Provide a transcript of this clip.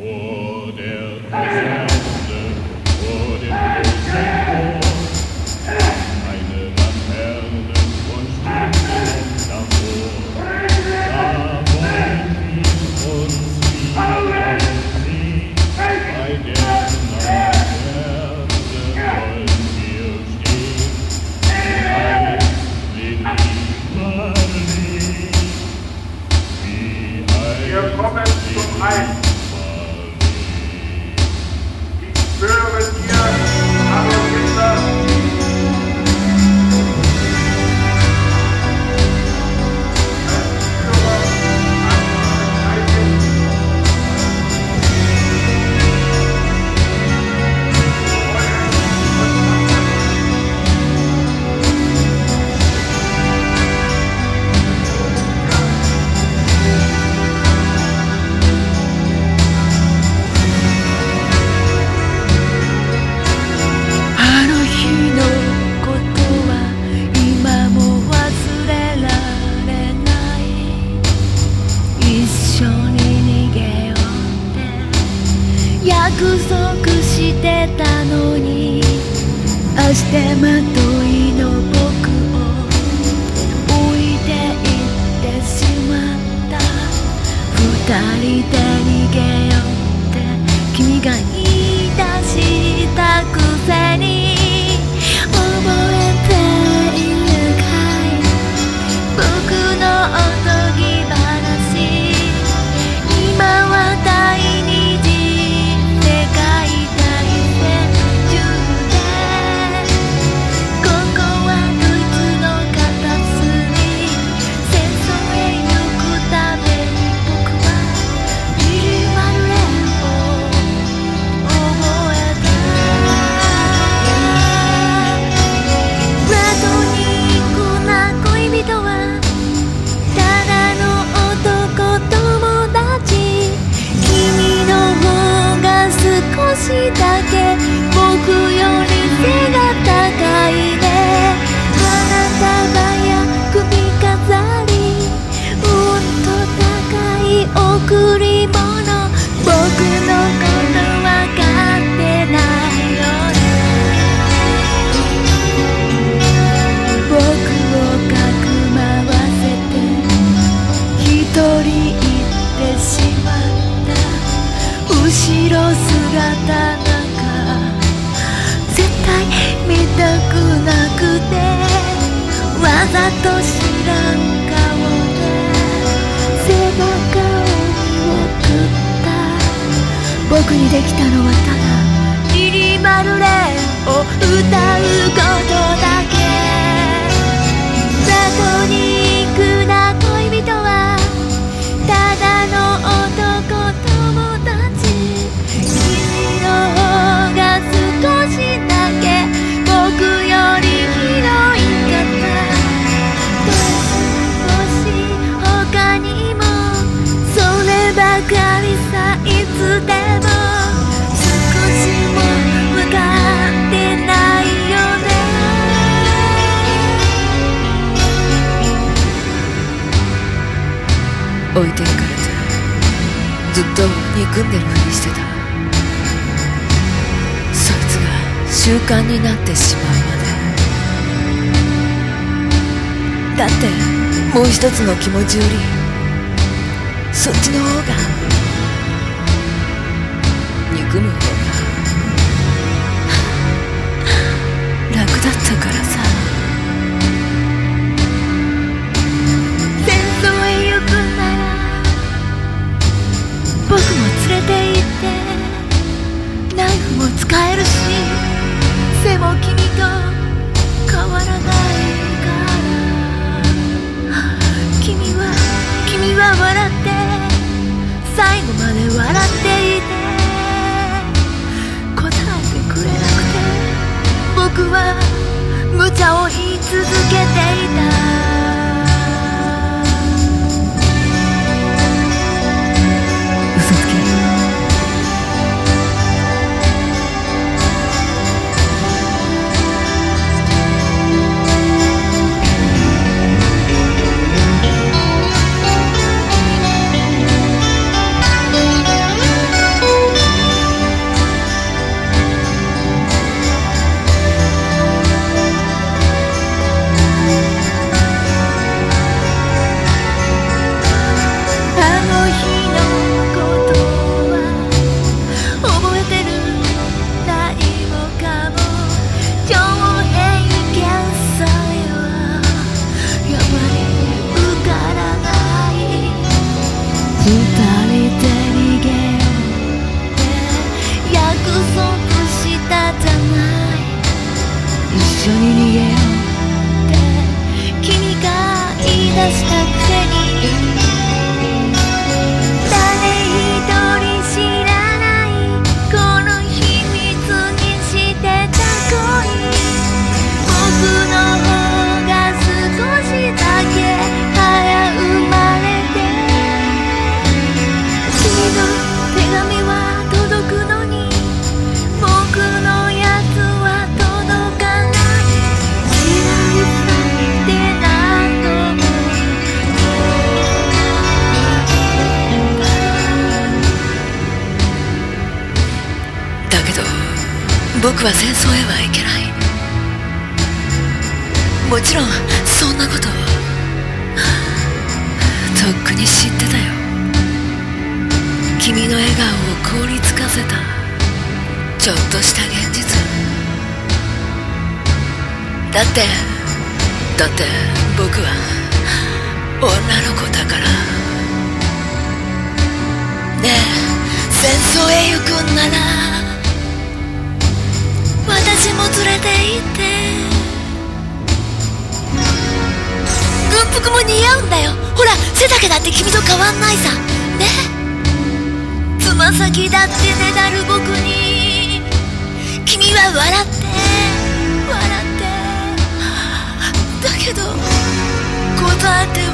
vor der Kasse. 約束してたのに明日まといの僕を置いていってしまった。二人で逃げようって君が言いにできたのはただ。リリマルレンを歌うことだけ。プラトニックな恋人は。ただの男友達。君の方が少しだけ。僕より広いかったもし他にも。そればかり。置いていかれてずっと憎んでるふりしてた。そいつが習慣になってしまうまで。だってもう一つの気持ちよりそっちの方が憎む方が楽だったからさ。一緒に逃げよう。僕は戦争へは行けない。もちろんそんなこととっくに知ってたよ。君の笑顔を凍りつかせた。ちょっとした現実。だってだって僕は女の子だから。ねえ戦争へ行くんなら。私も連れて行って。軍服も似合うんだよ。ほら背丈だって君と変わんないさ。ね。つま先だってねだる僕に。君は笑って笑って。だけど答えて